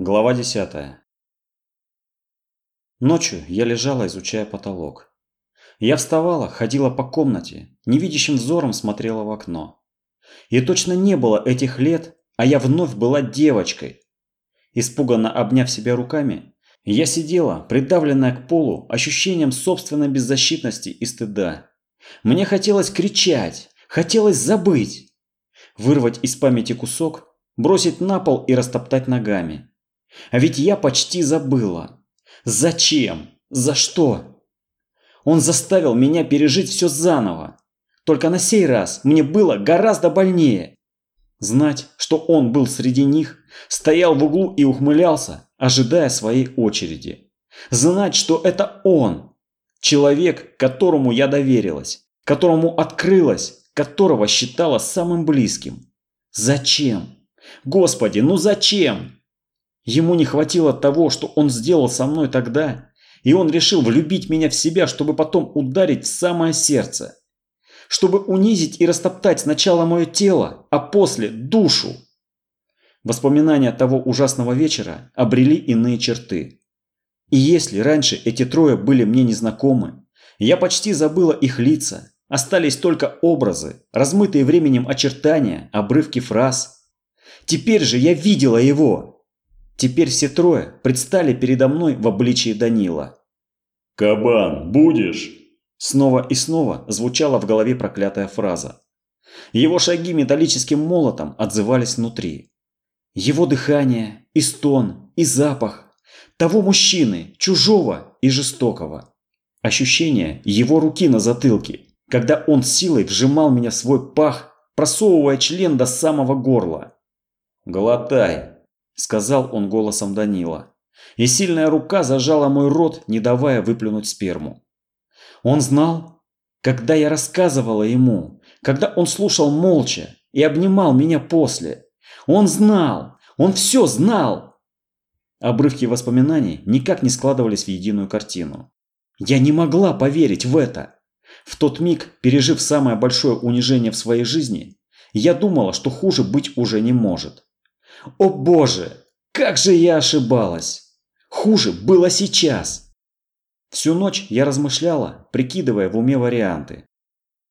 Глава 10. Ночью я лежала, изучая потолок. Я вставала, ходила по комнате, невидящим взором смотрела в окно. И точно не было этих лет, а я вновь была девочкой. Испуганно обняв себя руками, я сидела, придавленная к полу ощущением собственной беззащитности и стыда. Мне хотелось кричать, хотелось забыть, вырвать из памяти кусок, бросить на пол и растоптать ногами. А ведь я почти забыла. Зачем? За что? Он заставил меня пережить все заново. Только на сей раз мне было гораздо больнее. Знать, что он был среди них, стоял в углу и ухмылялся, ожидая своей очереди. Знать, что это он, человек, которому я доверилась, которому открылась, которого считала самым близким. Зачем? Господи, ну зачем? Ему не хватило того, что он сделал со мной тогда, и он решил влюбить меня в себя, чтобы потом ударить в самое сердце. Чтобы унизить и растоптать сначала мое тело, а после душу. Воспоминания того ужасного вечера обрели иные черты. И если раньше эти трое были мне незнакомы, я почти забыла их лица, остались только образы, размытые временем очертания, обрывки фраз. Теперь же я видела его, Теперь все трое предстали передо мной в обличии Данила. «Кабан, будешь?» Снова и снова звучала в голове проклятая фраза. Его шаги металлическим молотом отзывались внутри. Его дыхание, и стон, и запах. Того мужчины, чужого и жестокого. Ощущение его руки на затылке, когда он силой вжимал меня в свой пах, просовывая член до самого горла. «Глотай!» Сказал он голосом Данила. И сильная рука зажала мой рот, не давая выплюнуть сперму. Он знал, когда я рассказывала ему, когда он слушал молча и обнимал меня после. Он знал, он все знал. Обрывки воспоминаний никак не складывались в единую картину. Я не могла поверить в это. В тот миг, пережив самое большое унижение в своей жизни, я думала, что хуже быть уже не может. О боже, как же я ошибалась! Хуже было сейчас. Всю ночь я размышляла, прикидывая в уме варианты.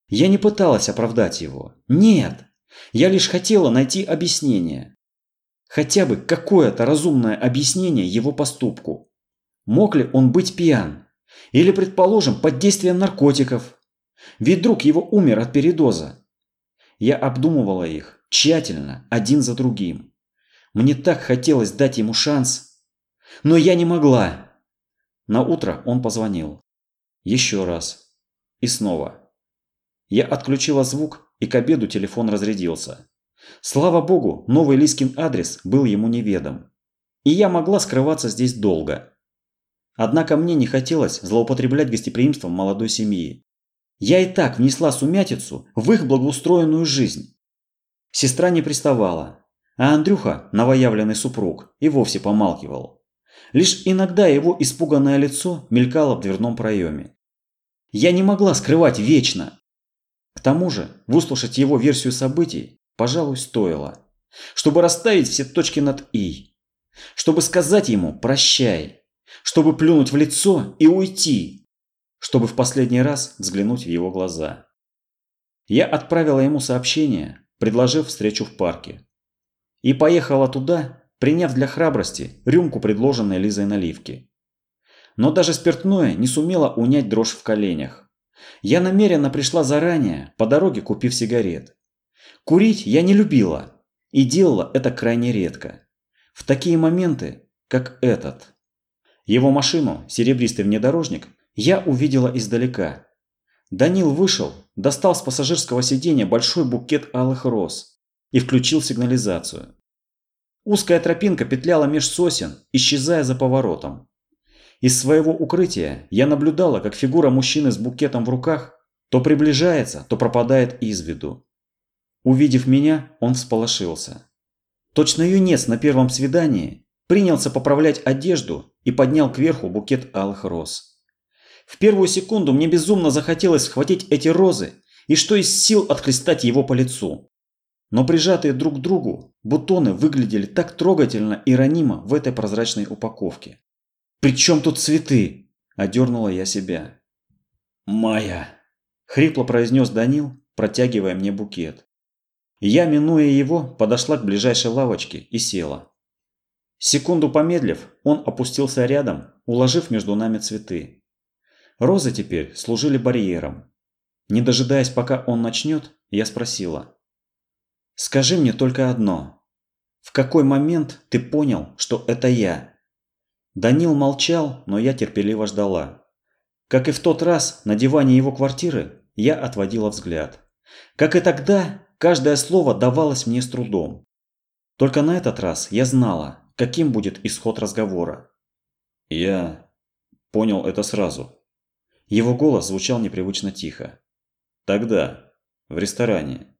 Я не пыталась оправдать его. Нет, я лишь хотела найти объяснение. Хотя бы какое-то разумное объяснение его поступку. Мог ли он быть пьян? Или, предположим, под действием наркотиков? Ведь друг его умер от передоза. Я обдумывала их тщательно, один за другим. Мне так хотелось дать ему шанс. Но я не могла. На утро он позвонил. Еще раз. И снова. Я отключила звук, и к обеду телефон разрядился. Слава богу, новый Лискин адрес был ему неведом. И я могла скрываться здесь долго. Однако мне не хотелось злоупотреблять гостеприимством молодой семьи. Я и так внесла сумятицу в их благоустроенную жизнь. Сестра не приставала, а Андрюха, новоявленный супруг, и вовсе помалкивал. Лишь иногда его испуганное лицо мелькало в дверном проеме. Я не могла скрывать вечно. К тому же, выслушать его версию событий, пожалуй, стоило. Чтобы расставить все точки над «и». Чтобы сказать ему «прощай». Чтобы плюнуть в лицо и уйти. Чтобы в последний раз взглянуть в его глаза. Я отправила ему сообщение, предложив встречу в парке и поехала туда, приняв для храбрости рюмку предложенной Лизой наливки. Но даже спиртное не сумело унять дрожь в коленях. Я намеренно пришла заранее, по дороге купив сигарет. Курить я не любила и делала это крайне редко. В такие моменты, как этот. Его машину, серебристый внедорожник, я увидела издалека. Данил вышел, достал с пассажирского сиденья большой букет алых роз и включил сигнализацию. Узкая тропинка петляла меж сосен, исчезая за поворотом. Из своего укрытия я наблюдала, как фигура мужчины с букетом в руках то приближается, то пропадает из виду. Увидев меня, он всполошился. Точно юнец на первом свидании принялся поправлять одежду и поднял кверху букет алых роз. В первую секунду мне безумно захотелось схватить эти розы и что из сил отхлестать его по лицу. Но прижатые друг к другу, бутоны выглядели так трогательно и ранимо в этой прозрачной упаковке. «При чем тут цветы?» – одернула я себя. «Майя!» – хрипло произнес Данил, протягивая мне букет. Я, минуя его, подошла к ближайшей лавочке и села. Секунду помедлив, он опустился рядом, уложив между нами цветы. Розы теперь служили барьером. Не дожидаясь, пока он начнет, я спросила. «Скажи мне только одно. В какой момент ты понял, что это я?» Данил молчал, но я терпеливо ждала. Как и в тот раз на диване его квартиры, я отводила взгляд. Как и тогда, каждое слово давалось мне с трудом. Только на этот раз я знала, каким будет исход разговора. Я понял это сразу. Его голос звучал непривычно тихо. Тогда, в ресторане.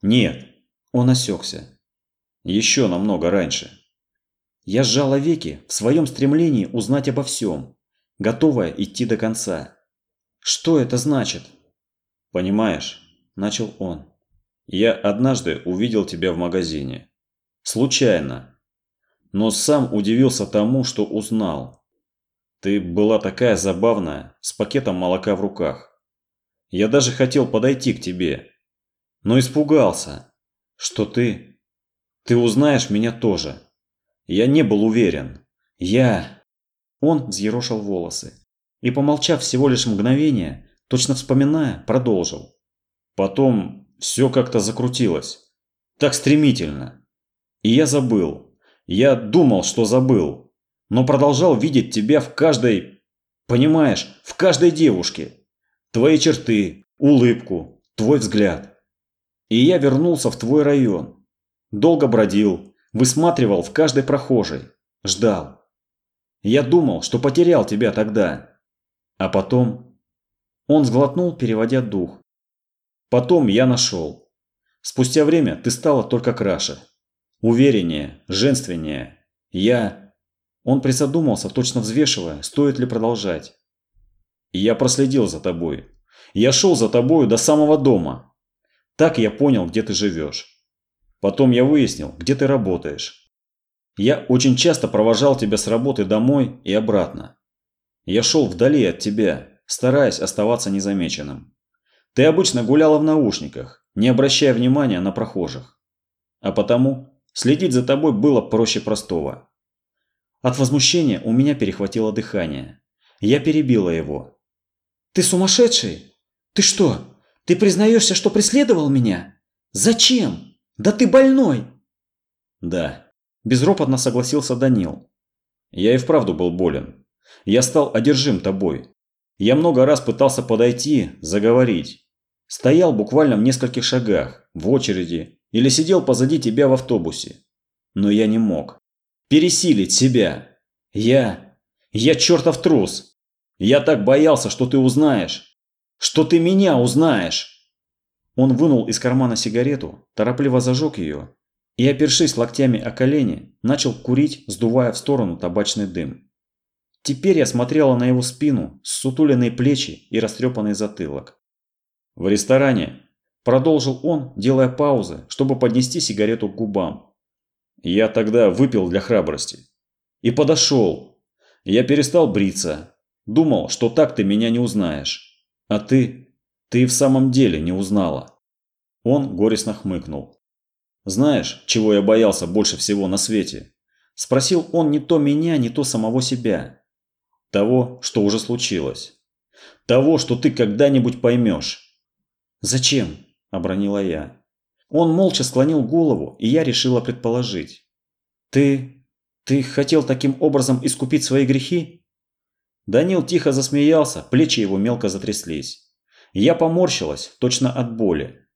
Нет, он осекся. Еще намного раньше. Я сжала веки в своем стремлении узнать обо всем, готовая идти до конца. Что это значит? Понимаешь, начал он. Я однажды увидел тебя в магазине. Случайно. Но сам удивился тому, что узнал. Ты была такая забавная, с пакетом молока в руках. Я даже хотел подойти к тебе. Но испугался, что ты... Ты узнаешь меня тоже. Я не был уверен. Я... Он взъерошил волосы. И, помолчав всего лишь мгновение, точно вспоминая, продолжил. Потом все как-то закрутилось. Так стремительно. И я забыл. Я думал, что забыл. Но продолжал видеть тебя в каждой... Понимаешь, в каждой девушке. Твои черты, улыбку, твой взгляд. И я вернулся в твой район. Долго бродил, высматривал в каждой прохожей, ждал. Я думал, что потерял тебя тогда. А потом... Он сглотнул, переводя дух. Потом я нашел. Спустя время ты стала только краше. Увереннее, женственнее. Я... Он присодумался, точно взвешивая, стоит ли продолжать. Я проследил за тобой. Я шел за тобою до самого дома. Так я понял, где ты живешь. Потом я выяснил, где ты работаешь. Я очень часто провожал тебя с работы домой и обратно. Я шел вдали от тебя, стараясь оставаться незамеченным. Ты обычно гуляла в наушниках, не обращая внимания на прохожих. А потому следить за тобой было проще простого. От возмущения у меня перехватило дыхание. Я перебила его, ты сумасшедший? Ты что, ты признаешься, что преследовал меня? Зачем? Да ты больной!» «Да», – безропотно согласился Данил. «Я и вправду был болен. Я стал одержим тобой. Я много раз пытался подойти, заговорить. Стоял буквально в нескольких шагах, в очереди, или сидел позади тебя в автобусе. Но я не мог. Пересилить себя. Я... Я чертов трус. Я так боялся, что ты узнаешь. Что ты меня узнаешь. Он вынул из кармана сигарету, торопливо зажег ее и, опершись локтями о колени, начал курить, сдувая в сторону табачный дым. Теперь я смотрела на его спину, сутуленные плечи и растрепанный затылок. В ресторане продолжил он, делая паузы, чтобы поднести сигарету к губам. Я тогда выпил для храбрости. И подошел. Я перестал бриться, Думал, что так ты меня не узнаешь. А ты... ты в самом деле не узнала. Он горестно хмыкнул. Знаешь, чего я боялся больше всего на свете? Спросил он не то меня, не то самого себя. Того, что уже случилось. Того, что ты когда-нибудь поймешь. Зачем? Обронила я. Он молча склонил голову, и я решила предположить. Ты... ты хотел таким образом искупить свои грехи? Данил тихо засмеялся, плечи его мелко затряслись. Я поморщилась, точно от боли.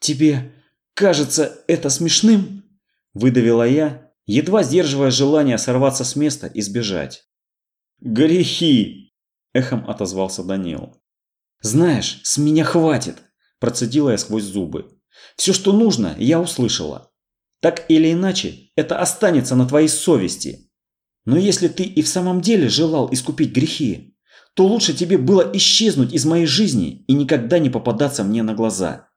«Тебе кажется это смешным?» – выдавила я, едва сдерживая желание сорваться с места и сбежать. «Грехи!» – эхом отозвался Данил. «Знаешь, с меня хватит!» – процедила я сквозь зубы. «Все, что нужно, я услышала. Так или иначе, это останется на твоей совести. Но если ты и в самом деле желал искупить грехи, то лучше тебе было исчезнуть из моей жизни и никогда не попадаться мне на глаза.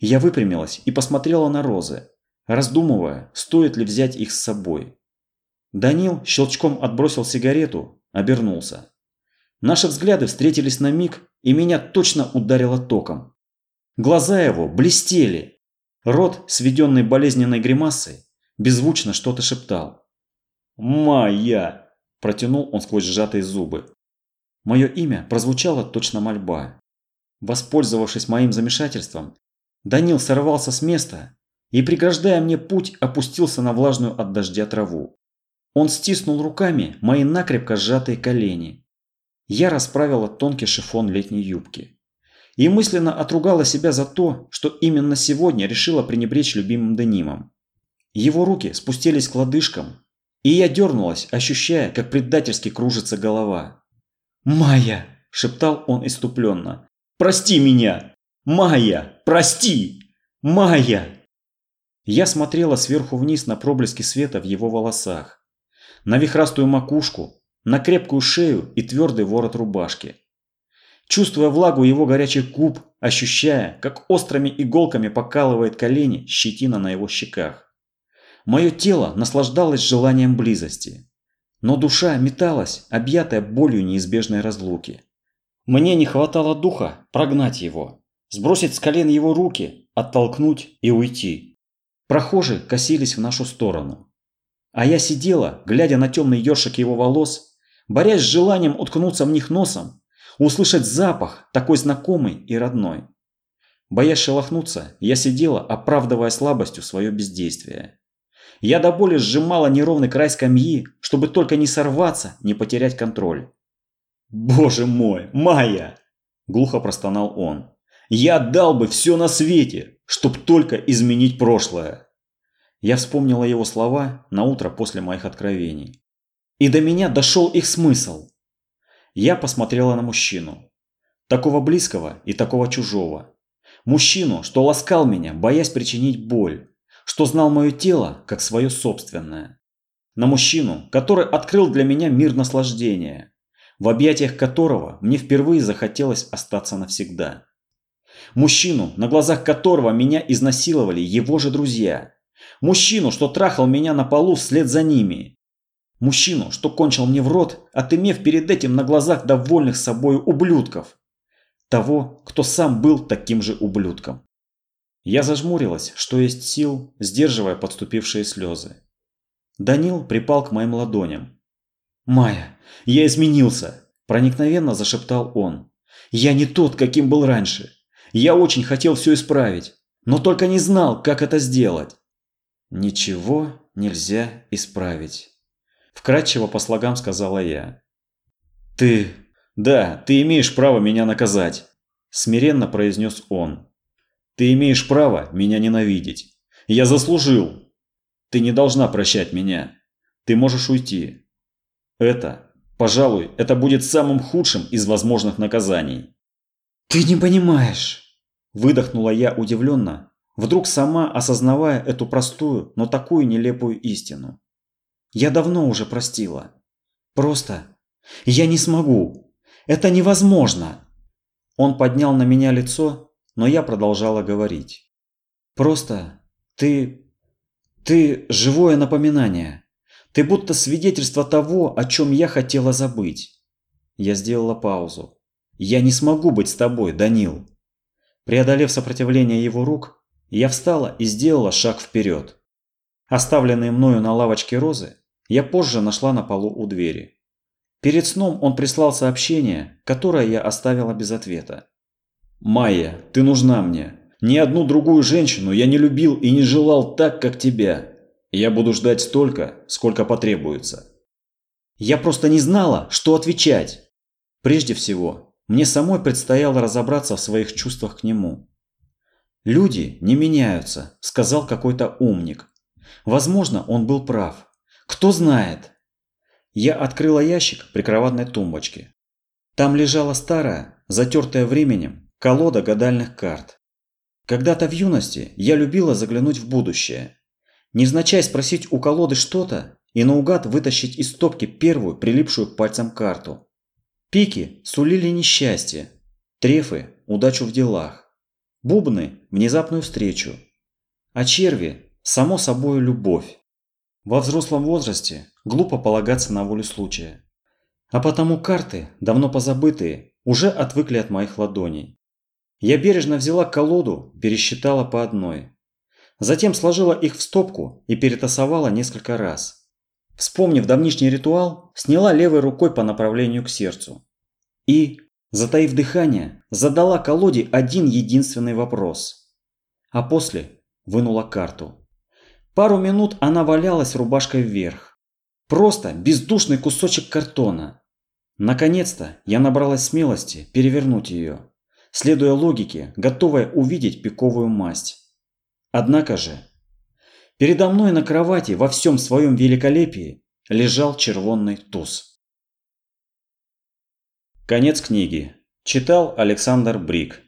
Я выпрямилась и посмотрела на розы, раздумывая, стоит ли взять их с собой. Данил щелчком отбросил сигарету, обернулся. Наши взгляды встретились на миг, и меня точно ударило током. Глаза его блестели. Рот, сведенный болезненной гримасой, беззвучно что-то шептал. «Майя!» – протянул он сквозь сжатые зубы. Мое имя прозвучало точно мольба. Воспользовавшись моим замешательством, Данил сорвался с места и, преграждая мне путь, опустился на влажную от дождя траву. Он стиснул руками мои накрепко сжатые колени. Я расправила тонкий шифон летней юбки. И мысленно отругала себя за то, что именно сегодня решила пренебречь любимым денимом. Его руки спустились к лодыжкам, и я дернулась, ощущая, как предательски кружится голова. «Майя!» – шептал он иступленно. «Прости меня! Майя! Прости! Майя!» Я смотрела сверху вниз на проблески света в его волосах, на вихрастую макушку, на крепкую шею и твердый ворот рубашки. Чувствуя влагу его горячих губ, ощущая, как острыми иголками покалывает колени щетина на его щеках. Мое тело наслаждалось желанием близости. Но душа металась, объятая болью неизбежной разлуки. Мне не хватало духа прогнать его, сбросить с колен его руки, оттолкнуть и уйти. Прохожие косились в нашу сторону. А я сидела, глядя на темный ёршик его волос, борясь с желанием уткнуться в них носом, услышать запах, такой знакомый и родной. Боясь шелохнуться, я сидела, оправдывая слабостью свое бездействие. Я до боли сжимала неровный край скамьи, чтобы только не сорваться, не потерять контроль. «Боже мой, Майя!» – глухо простонал он. «Я отдал бы все на свете, чтоб только изменить прошлое!» Я вспомнила его слова на утро после моих откровений. И до меня дошел их смысл. Я посмотрела на мужчину. Такого близкого и такого чужого. Мужчину, что ласкал меня, боясь причинить боль что знал мое тело как свое собственное. На мужчину, который открыл для меня мир наслаждения, в объятиях которого мне впервые захотелось остаться навсегда. Мужчину, на глазах которого меня изнасиловали его же друзья. Мужчину, что трахал меня на полу вслед за ними. Мужчину, что кончил мне в рот, отымев перед этим на глазах довольных собой ублюдков. Того, кто сам был таким же ублюдком. Я зажмурилась, что есть сил, сдерживая подступившие слезы. Данил припал к моим ладоням. «Майя, я изменился!» – проникновенно зашептал он. «Я не тот, каким был раньше. Я очень хотел все исправить, но только не знал, как это сделать». «Ничего нельзя исправить», – вкратчиво по слогам сказала я. «Ты... Да, ты имеешь право меня наказать», – смиренно произнес он. Ты имеешь право меня ненавидеть. Я заслужил. Ты не должна прощать меня. Ты можешь уйти. Это, пожалуй, это будет самым худшим из возможных наказаний. Ты не понимаешь. Выдохнула я удивленно, вдруг сама осознавая эту простую, но такую нелепую истину. Я давно уже простила. Просто я не смогу. Это невозможно. Он поднял на меня лицо но я продолжала говорить. «Просто ты... ты живое напоминание. Ты будто свидетельство того, о чем я хотела забыть». Я сделала паузу. «Я не смогу быть с тобой, Данил». Преодолев сопротивление его рук, я встала и сделала шаг вперед. Оставленные мною на лавочке розы я позже нашла на полу у двери. Перед сном он прислал сообщение, которое я оставила без ответа. «Майя, ты нужна мне. Ни одну другую женщину я не любил и не желал так, как тебя. Я буду ждать столько, сколько потребуется». Я просто не знала, что отвечать. Прежде всего, мне самой предстояло разобраться в своих чувствах к нему. «Люди не меняются», – сказал какой-то умник. Возможно, он был прав. Кто знает? Я открыла ящик прикроватной тумбочки. Там лежала старая, затертая временем, Колода гадальных карт. Когда-то в юности я любила заглянуть в будущее. Невзначай спросить у колоды что-то и наугад вытащить из стопки первую прилипшую к пальцам карту. Пики сулили несчастье, трефы – удачу в делах. бубны – внезапную встречу, а черви – само собой любовь. Во взрослом возрасте глупо полагаться на волю случая. А потому карты, давно позабытые, уже отвыкли от моих ладоней. Я бережно взяла колоду, пересчитала по одной. Затем сложила их в стопку и перетасовала несколько раз. Вспомнив давнишний ритуал, сняла левой рукой по направлению к сердцу. И, затаив дыхание, задала колоде один единственный вопрос. А после вынула карту. Пару минут она валялась рубашкой вверх. Просто бездушный кусочек картона. Наконец-то я набралась смелости перевернуть ее, следуя логике, готовая увидеть пиковую масть. Однако же, передо мной на кровати во всем своем великолепии лежал червонный туз. Конец книги. Читал Александр Брик.